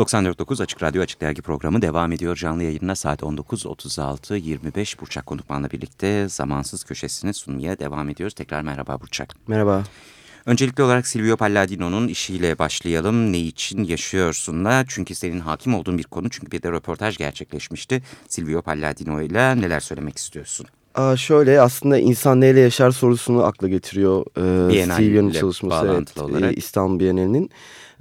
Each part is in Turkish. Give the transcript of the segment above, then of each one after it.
...94.9 Açık Radyo Açık Dergi programı devam ediyor. Canlı yayınına saat 19.36-25 Burçak Konukman'la birlikte zamansız köşesini sunmaya devam ediyoruz. Tekrar merhaba Burçak. Merhaba. Öncelikli olarak Silvio Palladino'nun işiyle başlayalım. Ne için yaşıyorsunla? Çünkü senin hakim olduğun bir konu. Çünkü bir de röportaj gerçekleşmişti. Silvio Palladino ile neler söylemek istiyorsun? Aa, şöyle aslında insan neyle yaşar sorusunu akla getiriyor e, Silvio'nun çalışması. Evet, olarak. İstanbul Bienalinin.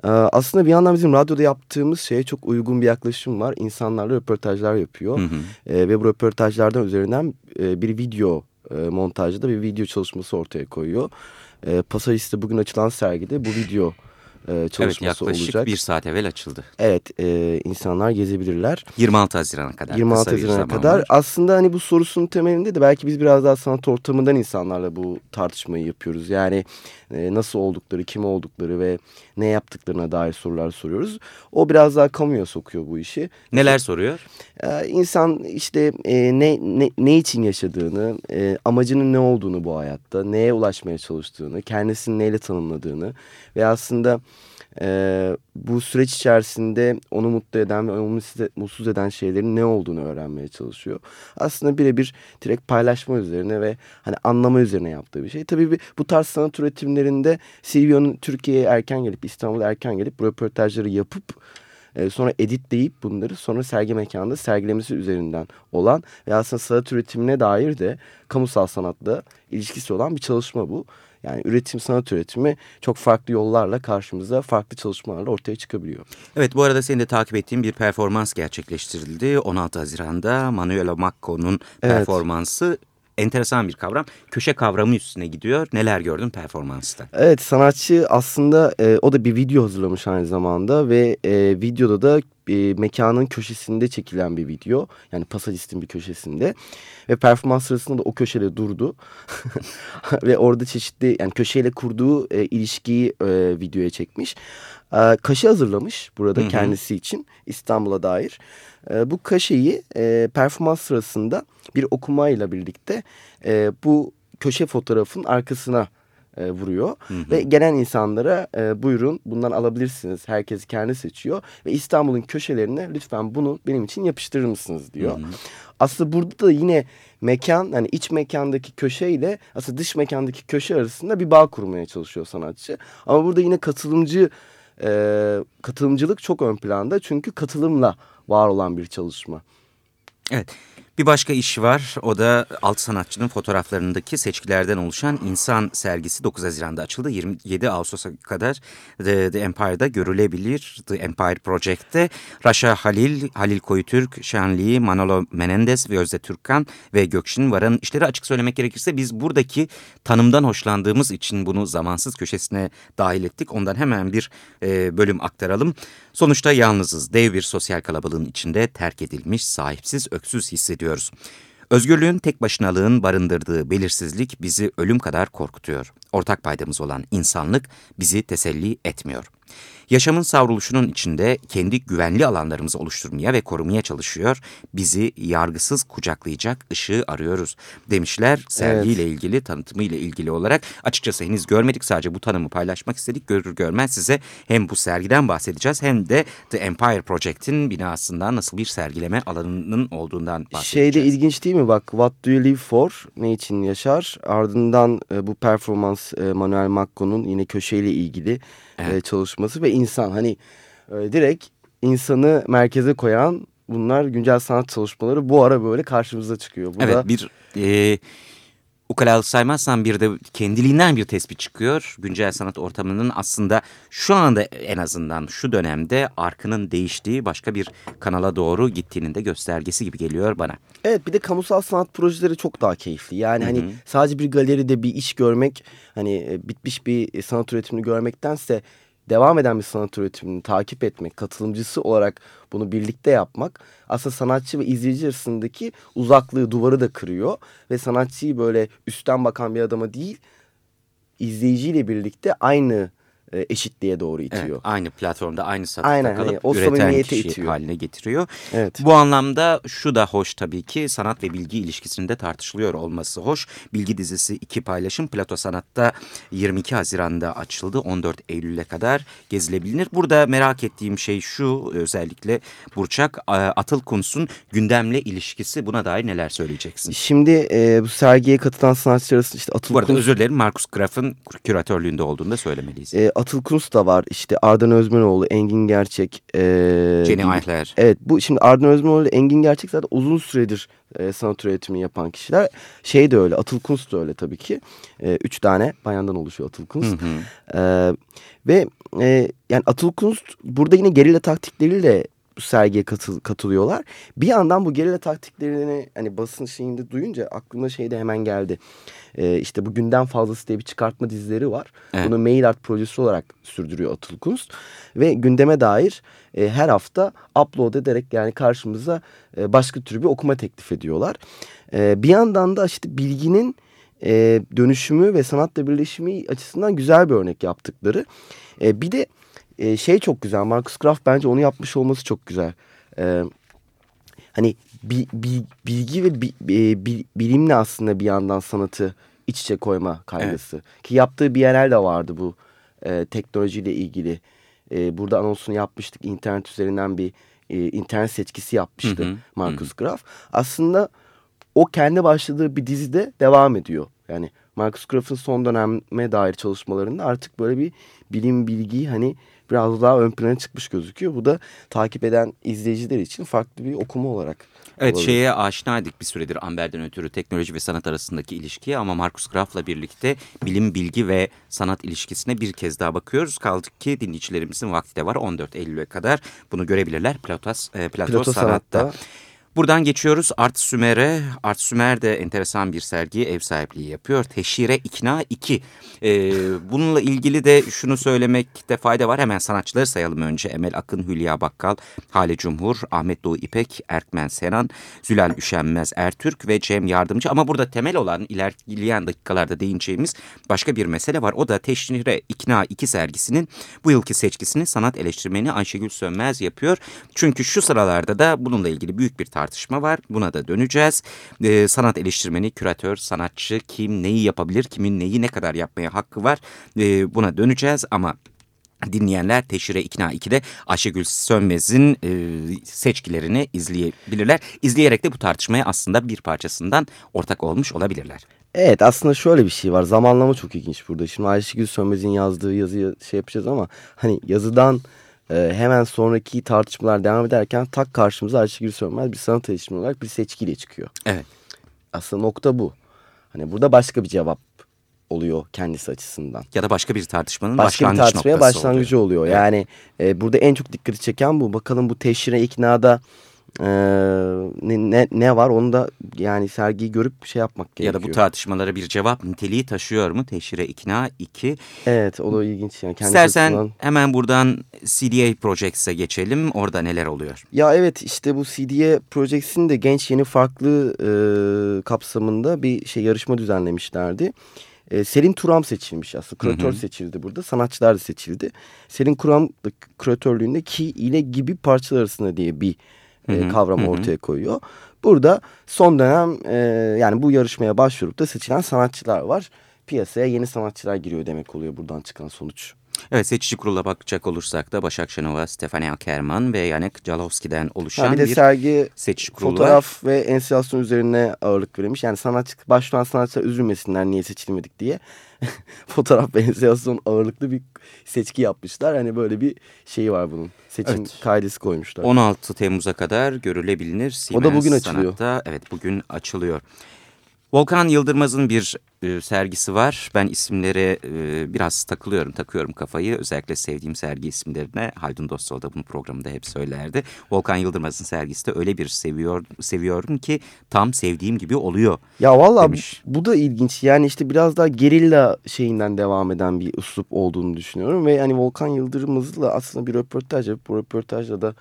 E, aslında bir yandan bizim radyoda yaptığımız şeye çok uygun bir yaklaşım var. İnsanlarla röportajlar yapıyor. Hı hı. E, ve bu röportajlardan üzerinden e, bir video e, montajda bir video çalışması ortaya koyuyor. E, Pasajist'te bugün açılan sergide bu video çalışması evet, yaklaşık olacak. bir saat evvel açıldı. Evet e, insanlar gezebilirler. 26 Haziran'a kadar. 26 Haziran'a kadar. Var. Aslında hani bu sorusunun temelinde de belki biz biraz daha sanat ortamından insanlarla bu tartışmayı yapıyoruz. Yani e, nasıl oldukları, kim oldukları ve ne yaptıklarına dair sorular soruyoruz. O biraz daha kamuya sokuyor bu işi. Neler soruyor? E, insan işte e, ne, ne, ne için yaşadığını, e, amacının ne olduğunu bu hayatta, neye ulaşmaya çalıştığını, kendisini neyle tanımladığını ve aslında e, bu süreç içerisinde onu mutlu eden ve onu mutsuz eden şeylerin ne olduğunu öğrenmeye çalışıyor. Aslında birebir direkt paylaşma üzerine ve hani anlama üzerine yaptığı bir şey. Tabii bu tarz sanat üretimlerinde Silvio'nun Türkiye'ye erken gelip İstanbul'a erken gelip röportajları yapıp e, sonra editleyip bunları sonra sergi mekanında sergilemesi üzerinden olan ve aslında sanat üretimine dair de kamusal sanatla ilişkisi olan bir çalışma bu. Yani üretim, sanat üretimi çok farklı yollarla karşımıza farklı çalışmalarla ortaya çıkabiliyor. Evet bu arada senin de takip ettiğin bir performans gerçekleştirildi. 16 Haziran'da Manuela Macco'nun evet. performansı enteresan bir kavram. Köşe kavramı üstüne gidiyor. Neler gördün performansta? Evet sanatçı aslında e, o da bir video hazırlamış aynı zamanda ve e, videoda da e, mekanın köşesinde çekilen bir video. Yani pasajistin bir köşesinde. Ve performans sırasında da o köşede durdu. ve orada çeşitli yani köşeyle kurduğu e, ilişkiyi e, videoya çekmiş. E, kaşı hazırlamış burada Hı -hı. kendisi için İstanbul'a dair. E, bu kaşeyi e, performans sırasında bir okumayla birlikte e, bu köşe fotoğrafın arkasına e, vuruyor. Hı hı. Ve gelen insanlara e, buyurun bundan alabilirsiniz. Herkes kendi seçiyor. Ve İstanbul'un köşelerine lütfen bunu benim için yapıştırır mısınız diyor. Hı hı. Aslında burada da yine mekan yani iç mekandaki köşe ile aslında dış mekandaki köşe arasında bir bağ kurmaya çalışıyor sanatçı. Ama burada yine katılımcı e, katılımcılık çok ön planda. Çünkü katılımla var olan bir çalışma. Evet. Bir başka iş var. O da alt sanatçının fotoğraflarındaki seçkilerden oluşan insan sergisi 9 Haziran'da açıldı. 27 Ağustos'a kadar The, The Empire'da görülebilir. The Empire Project'te Raşa Halil, Halil Koyutürk, Şanli, Manolo Menendez ve Özde Türkan ve Gökşin Varan'ın işleri açık söylemek gerekirse biz buradaki tanımdan hoşlandığımız için bunu zamansız köşesine dahil ettik. Ondan hemen bir e, bölüm aktaralım. Sonuçta yalnızız. Dev bir sosyal kalabalığın içinde terk edilmiş, sahipsiz, öksüz hissediyoruz. Özgürlüğün tek başınalığın barındırdığı belirsizlik bizi ölüm kadar korkutuyor. Ortak paydamız olan insanlık bizi teselli etmiyor. Yaşamın savruluşunun içinde kendi güvenli alanlarımızı oluşturmaya ve korumaya çalışıyor. Bizi yargısız kucaklayacak ışığı arıyoruz demişler sergiyle evet. ilgili, tanıtımıyla ilgili olarak. Açıkçası henüz görmedik sadece bu tanımı paylaşmak istedik. Görür görmez size hem bu sergiden bahsedeceğiz hem de The Empire Project'in binasında nasıl bir sergileme alanının olduğundan bahsedeceğiz. Şeyde ilginç değil mi bak What Do You Live For? Ne için yaşar? Ardından e, bu performans e, Manuel Macco'nun yine köşeyle ilgili evet. e, çalışması ve insan hani e, direkt insanı merkeze koyan bunlar güncel sanat çalışmaları bu ara böyle karşımıza çıkıyor. Bu evet da... bir e, ukalalık saymazsan bir de kendiliğinden bir tespit çıkıyor. Güncel sanat ortamının aslında şu anda en azından şu dönemde arkının değiştiği başka bir kanala doğru gittiğinin de göstergesi gibi geliyor bana. Evet bir de kamusal sanat projeleri çok daha keyifli. Yani Hı -hı. hani sadece bir galeride bir iş görmek hani e, bitmiş bir sanat üretimini görmektense devam eden bir sanat üretimini takip etmek, katılımcısı olarak bunu birlikte yapmak aslında sanatçı ve izleyici arasındaki uzaklığı, duvarı da kırıyor. Ve sanatçıyı böyle üstten bakan bir adama değil, izleyiciyle birlikte aynı e, eşitliğe doğru itiyor. Evet, aynı platformda aynı satıkta Aynen, kalıp hani o üreten kişi itiyor. haline getiriyor. Evet. Bu anlamda şu da hoş tabii ki sanat ve bilgi ilişkisinde tartışılıyor olması hoş. Bilgi dizisi iki paylaşım Plato Sanat'ta 22 Haziran'da açıldı 14 Eylül'e kadar gezilebilir. Burada merak ettiğim şey şu özellikle Burçak e, Atıl Kuntz'un gündemle ilişkisi buna dair neler söyleyeceksin? Şimdi e, bu sergiye katılan sanatçılar arasında işte Atıl Bu arada Kuntz- özür dilerim Markus Graf'ın küratörlüğünde olduğunu da söylemeliyiz. E, Atıl Kunst da var. İşte Ardan Özmenoğlu, Engin Gerçek. E, Jenny. Eichler. Evet bu şimdi Ardan Özmenoğlu ile Engin Gerçek zaten uzun süredir e, sanat üretimi yapan kişiler. Şey de öyle Atıl Kunst da öyle tabii ki. E, üç tane bayandan oluşuyor Atıl. Hı hı. E, ve e, yani Atıl Kunst burada yine gerilla taktikleriyle bu sergiye katıl, katılıyorlar. Bir yandan bu gerilla taktiklerini hani basın şeyinde duyunca aklıma şey de hemen geldi. E, işte bu günden fazlası diye bir çıkartma dizileri var. Evet. Bunu mail art projesi olarak sürdürüyor Atıl Kunst. Ve gündeme dair e, her hafta upload ederek yani karşımıza e, başka tür bir okuma teklif ediyorlar. E, bir yandan da işte bilginin e, dönüşümü ve sanatla birleşimi açısından güzel bir örnek yaptıkları. E, bir de e, şey çok güzel. Marcus Graf bence onu yapmış olması çok güzel. E, hani bi, bi- bilgi ve bi- e, bi- bilimle aslında bir yandan sanatı iç içe koyma kaygısı. Ki yaptığı bir yerel de vardı bu e, teknolojiyle ilgili. E, burada anonsunu yapmıştık. İnternet üzerinden bir e, internet seçkisi yapmıştı Hı hı, Marcus Graf. Aslında o kendi başladığı bir dizide devam ediyor. Yani Marcus Graf'ın son döneme dair çalışmalarında artık böyle bir bilim bilgi hani biraz daha ön plana çıkmış gözüküyor. Bu da takip eden izleyiciler için farklı bir okuma olarak. Evet olabilir. şeye aşinaydık bir süredir Amber'den ötürü teknoloji ve sanat arasındaki ilişkiye ama Markus Graf'la birlikte bilim, bilgi ve sanat ilişkisine bir kez daha bakıyoruz. Kaldık ki dinleyicilerimizin vakti de var 14 Eylül'e kadar bunu görebilirler Platos, e, Plato, Plato Sanat'ta. Sanat'ta. Buradan geçiyoruz Art Sümer'e. Art Sümer de enteresan bir sergiye ev sahipliği yapıyor. Teşhire İkna 2. Ee, bununla ilgili de şunu söylemekte fayda var. Hemen sanatçıları sayalım önce. Emel Akın, Hülya Bakkal, Hale Cumhur, Ahmet Doğu İpek, Erkmen Senan, Zülal Üşenmez Ertürk ve Cem Yardımcı. Ama burada temel olan ilerleyen dakikalarda değineceğimiz başka bir mesele var. O da Teşhire İkna 2 sergisinin bu yılki seçkisini sanat eleştirmeni Ayşegül Sönmez yapıyor. Çünkü şu sıralarda da bununla ilgili büyük bir tartışma var. Buna da döneceğiz. Ee, sanat eleştirmeni, küratör, sanatçı kim neyi yapabilir, kimin neyi ne kadar yapmaya hakkı var Ee, buna döneceğiz ama... Dinleyenler Teşhire İkna 2'de Ayşegül Sönmez'in e, seçkilerini izleyebilirler. İzleyerek de bu tartışmaya aslında bir parçasından ortak olmuş olabilirler. Evet aslında şöyle bir şey var. Zamanlama çok ilginç burada. Şimdi Ayşegül Sönmez'in yazdığı yazıyı şey yapacağız ama hani yazıdan e, hemen sonraki tartışmalar devam ederken tak karşımıza Ayşegül Sönmez bir sanat eleştirmeni olarak bir seçkiyle çıkıyor. Evet. Aslında nokta bu. Hani burada başka bir cevap oluyor kendisi açısından. Ya da başka bir tartışmanın Başka bir başlangıç tartışmaya noktası başlangıcı oluyor. Evet. Yani e, burada en çok dikkati çeken bu. Bakalım bu teşhire iknada e, ne, ne, ne var onu da yani sergiyi görüp şey yapmak Ya gerekiyor. da bu tartışmalara bir cevap niteliği taşıyor mu? Teşhire ikna 2. Evet o da ilginç yani. Kendisi İstersen açısından- hemen buradan CDA Projects'e geçelim. Orada neler oluyor? Ya evet işte bu CDA Projects'in de genç yeni farklı e, kapsamında bir şey yarışma düzenlemişlerdi. E, Selin Turam seçilmiş aslında. Küratör Hı hı. seçildi burada. Sanatçılar da seçildi. Selin Turam küratörlüğünde ki ile gibi parçalar arasında diye bir e, Hı hı, kavram hı hı. ortaya koyuyor. Burada son dönem e, yani bu yarışmaya başvurup da seçilen sanatçılar var. Piyasaya yeni sanatçılar giriyor demek oluyor buradan çıkan sonuç. Evet seçici kurula bakacak olursak da Başak Şenova, Stefania Kerman ve Yanek Calovski'den oluşan Ha, bir de bir sergi seçici kurulu var. fotoğraf ve enstalasyon üzerine ağırlık verilmiş. Yani sanatçı, başvuran sanatçılar üzülmesinler niye seçilmedik diye. fotoğraf ve enstalasyon ağırlıklı bir seçki yapmışlar. Hani böyle bir şeyi var bunun. Seçim Evet. kaidesi koymuşlar. 16 Temmuz'a kadar görülebilir. O da bugün Siemens açılıyor. Sanat'ta, evet bugün açılıyor. Volkan Yıldırmaz'ın bir e, sergisi var. Ben isimlere e, biraz takılıyorum, takıyorum kafayı. Özellikle sevdiğim sergi isimlerine. Haldun Dostal da bunu programında hep söylerdi. Volkan Yıldırmaz'ın sergisi de öyle bir seviyor, seviyorum ki tam sevdiğim gibi oluyor. Ya valla bu da ilginç. Yani işte biraz daha gerilla şeyinden devam eden bir üslup olduğunu düşünüyorum. Ve hani Volkan Yıldırım'ızla aslında bir röportaj yapıp bu röportajda da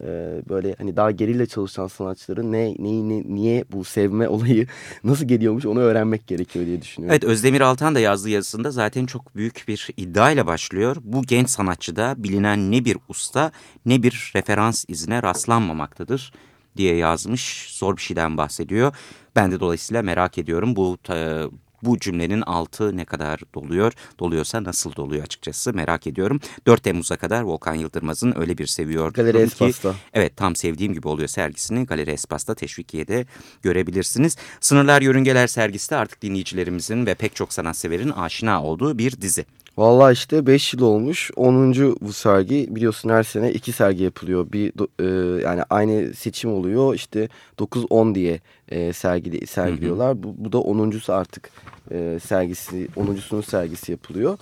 e, böyle hani daha gerilla çalışan sanatçıların ne, neyi, ne, niye bu sevme olayı nasıl geliyormuş onu öğrenmek gerekiyor diye düşünüyorum. Evet Özdemir Altan da yazdığı yazısında zaten çok büyük bir iddiayla başlıyor. Bu genç sanatçıda bilinen ne bir usta ne bir referans izine rastlanmamaktadır diye yazmış. Zor bir şeyden bahsediyor. Ben de dolayısıyla merak ediyorum bu e, bu cümlenin altı ne kadar doluyor? Doluyorsa nasıl doluyor açıkçası merak ediyorum. 4 Temmuz'a kadar Volkan Yıldırmaz'ın öyle bir seviyor Galeri ki Espas'ta. evet tam sevdiğim gibi oluyor sergisini Galeri Espas'ta Teşvikiye'de görebilirsiniz. Sınırlar Yörüngeler sergisi de artık dinleyicilerimizin ve pek çok sanatseverin aşina olduğu bir dizi. Valla işte 5 yıl olmuş. 10. bu sergi biliyorsun her sene iki sergi yapılıyor. Bir e, yani aynı seçim oluyor. İşte 9-10 diye e, sergili, sergiliyorlar. Bu, bu da 10.sü artık e, sergisi 10.sunun sergisi yapılıyor.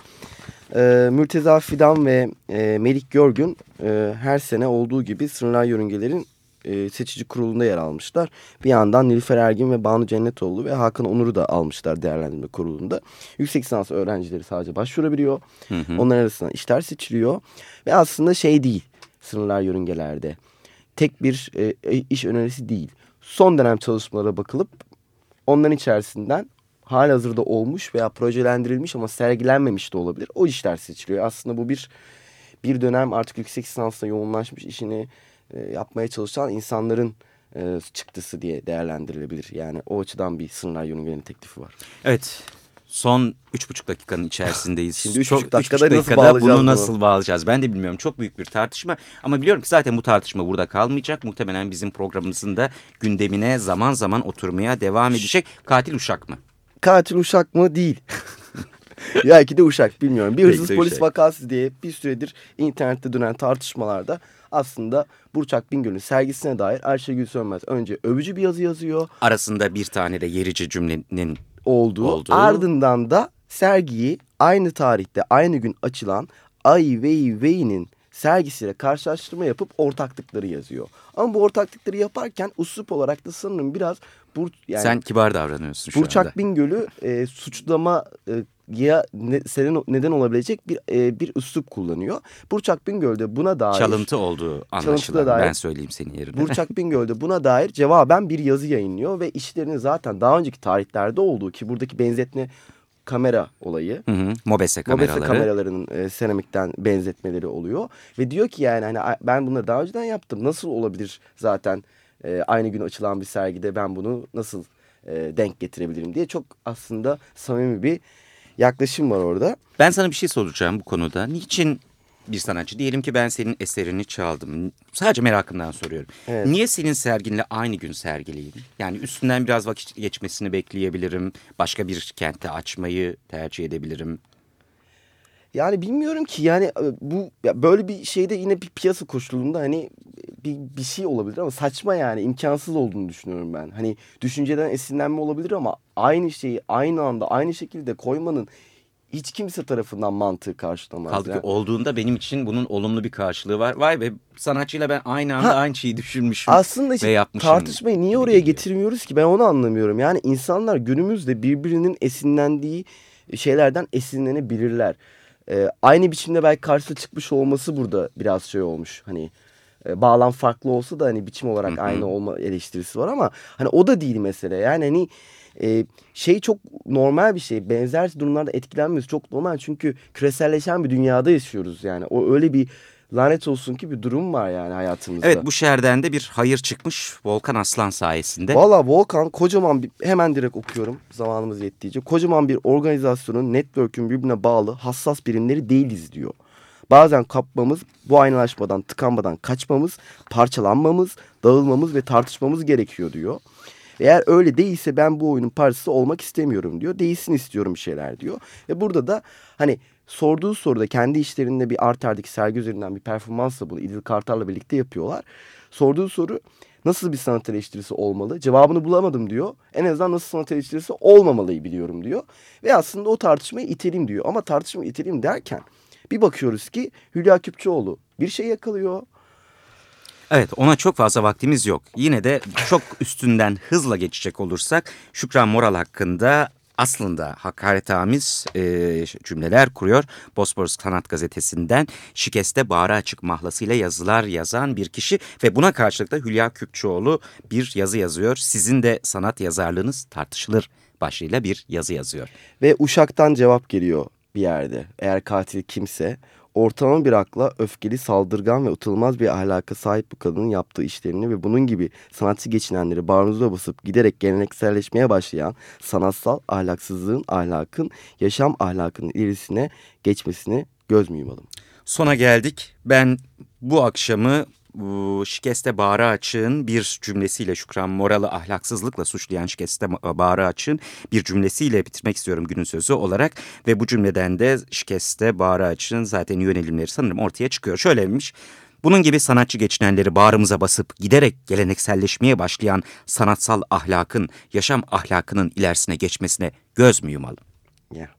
E, Mürteza Fidan ve e, Melik Görgün e, her sene olduğu gibi Sınırlar Yörüngelerin e, seçici kurulunda yer almışlar. Bir yandan Nilüfer Ergin ve Banu Cennetoğlu ve Hakan Onur'u da almışlar değerlendirme kurulunda. Yüksek lisans öğrencileri sadece başvurabiliyor. Onlar arasında işler seçiliyor. Ve aslında şey değil sınırlar yörüngelerde. Tek bir e, iş önerisi değil. Son dönem çalışmalara bakılıp onların içerisinden halihazırda olmuş veya projelendirilmiş ama sergilenmemiş de olabilir. O işler seçiliyor. Aslında bu bir bir dönem artık yüksek lisansla yoğunlaşmış işini e, yapmaya çalışan insanların e, çıktısı diye değerlendirilebilir. Yani o açıdan bir sınırlar yörüngelerinin teklifi var. Evet son üç buçuk dakikanın içerisindeyiz. Şimdi üç buçuk dakikada üç buçuk nasıl bunu bunu? nasıl bağlayacağız ben de bilmiyorum. Çok büyük bir tartışma ama biliyorum ki zaten bu tartışma burada kalmayacak. Muhtemelen bizim programımızın da gündemine zaman zaman oturmaya devam edecek. Katil uşak mı? Katil uşak mı? Değil. Belki de uşak bilmiyorum. Bir hırsız polis uşak. vakası diye bir süredir internette dönen tartışmalarda aslında Burçak Bingöl'ün sergisine dair Ayşegül Sönmez önce övücü bir yazı yazıyor Arasında bir tane de yerici cümlenin olduğu. Olduğu. Ardından da sergiyi aynı tarihte aynı gün açılan Ai Weiwei'nin Wei'nin sergisiyle karşılaştırma yapıp ortaklıkları yazıyor. Ama bu ortaklıkları yaparken usup olarak da sanırım biraz Bur yani sen kibar davranıyorsun şu anda. Burçak Bingöl'ü e, suçlama e, ya ne, senin neden olabilecek bir e, bir üslup kullanıyor. Burçak Bingöl de buna dair Çalıntı olduğu anlaşılan. dair- Ben söyleyeyim senin yerine. Burçak Bingöl de buna dair cevaben bir yazı yayınlıyor ve işlerinin zaten daha önceki tarihlerde olduğu ki buradaki benzetme kamera olayı. Hı hı, Mobese kameraları. Mobese kameralarının e, seramikten benzetmeleri oluyor ve diyor ki yani hani ben bunları daha önceden yaptım. Nasıl olabilir zaten e, aynı gün açılan bir sergide ben bunu nasıl e, denk getirebilirim diye çok aslında samimi bir yaklaşım var orada. Ben sana bir şey soracağım bu konuda. Niçin bir sanatçı diyelim ki ben senin eserini çaldım. Sadece merakımdan soruyorum. Evet. Niye senin serginle aynı gün sergileyeyim? Yani üstünden biraz vakit geçmesini bekleyebilirim. Başka bir kentte açmayı tercih edebilirim. Yani bilmiyorum ki yani e, bu ya böyle bir şeyde yine bir piyasa koşulunda hani bir, bir şey olabilir ama saçma yani imkansız olduğunu düşünüyorum ben. Hani düşünceden esinlenme olabilir ama aynı şeyi aynı anda aynı şekilde koymanın hiç kimse tarafından mantığı karşılamaz. Kaldı ya. ki olduğunda benim için bunun olumlu bir karşılığı var. Vay be sanatçıyla ben aynı anda Ha, aynı şeyi düşünmüşüm Aslında ve yapmışım. tartışmayı niye oraya getirmiyoruz ki ben onu anlamıyorum. Yani insanlar günümüzde birbirinin esinlendiği şeylerden esinlenebilirler. Ee, aynı biçimde belki karşısına çıkmış olması burada biraz şey olmuş. Hani e, bağlam farklı olsa da hani biçim olarak Hı hı. aynı olma eleştirisi var ama hani o da değil mesele. Yani hani e, şey çok normal bir şey. Benzer durumlarda etkilenmiyoruz. Çok normal çünkü küreselleşen bir dünyada yaşıyoruz yani. O öyle bir lanet olsun ki bir durum var yani hayatımızda. Evet bu şerden de bir hayır çıkmış Volkan Aslan sayesinde. Valla Volkan kocaman bir hemen direkt okuyorum zamanımız yettiğince. Kocaman bir organizasyonun network'ün birbirine bağlı hassas birimleri değiliz diyor. Bazen kapmamız, bu aynalaşmadan, tıkanmadan kaçmamız, parçalanmamız, dağılmamız ve tartışmamız gerekiyor diyor. Eğer öyle değilse ben bu oyunun parçası olmak istemiyorum diyor. Değilsin istiyorum bir şeyler diyor. Ve burada da hani sorduğu soruda kendi işlerinde bir Arter'deki sergi üzerinden bir performansla bunu İdil Kartal'la birlikte yapıyorlar. Sorduğu soru nasıl bir sanat eleştirisi olmalı? Cevabını bulamadım diyor. En azından nasıl sanat eleştirisi olmamalıyı biliyorum diyor. Ve aslında o tartışmayı itelim diyor. Ama tartışmayı itelim derken bir bakıyoruz ki Hülya Küpçüoğlu bir şey yakalıyor. Evet ona çok fazla vaktimiz yok. Yine de çok üstünden hızla geçecek olursak Şükran Moral hakkında aslında hakaretamiz e, cümleler kuruyor. Bosporus Sanat Gazetesi'nden şikeste bağrı açık mahlasıyla yazılar yazan bir kişi ve buna karşılık da Hülya Küpçüoğlu bir yazı yazıyor. Sizin de sanat yazarlığınız tartışılır başlığıyla bir yazı yazıyor. Ve Uşak'tan cevap geliyor bir yerde. Eğer katil kimse ortalama bir akla öfkeli, saldırgan ve utanılmaz bir ahlaka sahip bu kadının yaptığı işlerini ve bunun gibi sanatçı geçinenleri bağrınıza basıp giderek gelenekselleşmeye başlayan sanatsal ahlaksızlığın ahlakın, yaşam ahlakının ilerisine geçmesine göz mü yumalım? Sona geldik. Ben bu akşamı bu Şikeste Bağrı Açık'ın bir cümlesiyle Şükran Moral'ı ahlaksızlıkla suçlayan Şikeste Bağrı Açık'ın bir cümlesiyle bitirmek istiyorum günün sözü olarak. Ve bu cümleden de Şikeste Bağrı Açık'ın zaten yönelimleri sanırım ortaya çıkıyor. Şöyle demiş. Bunun gibi sanatçı geçinenleri bağrımıza basıp giderek gelenekselleşmeye başlayan sanatsal ahlakın, yaşam ahlakının ilerisine geçmesine göz mü yumalım? Yeah.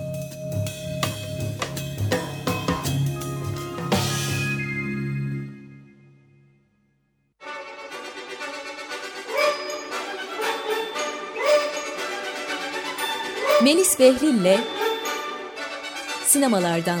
Behlil'le sinemalardan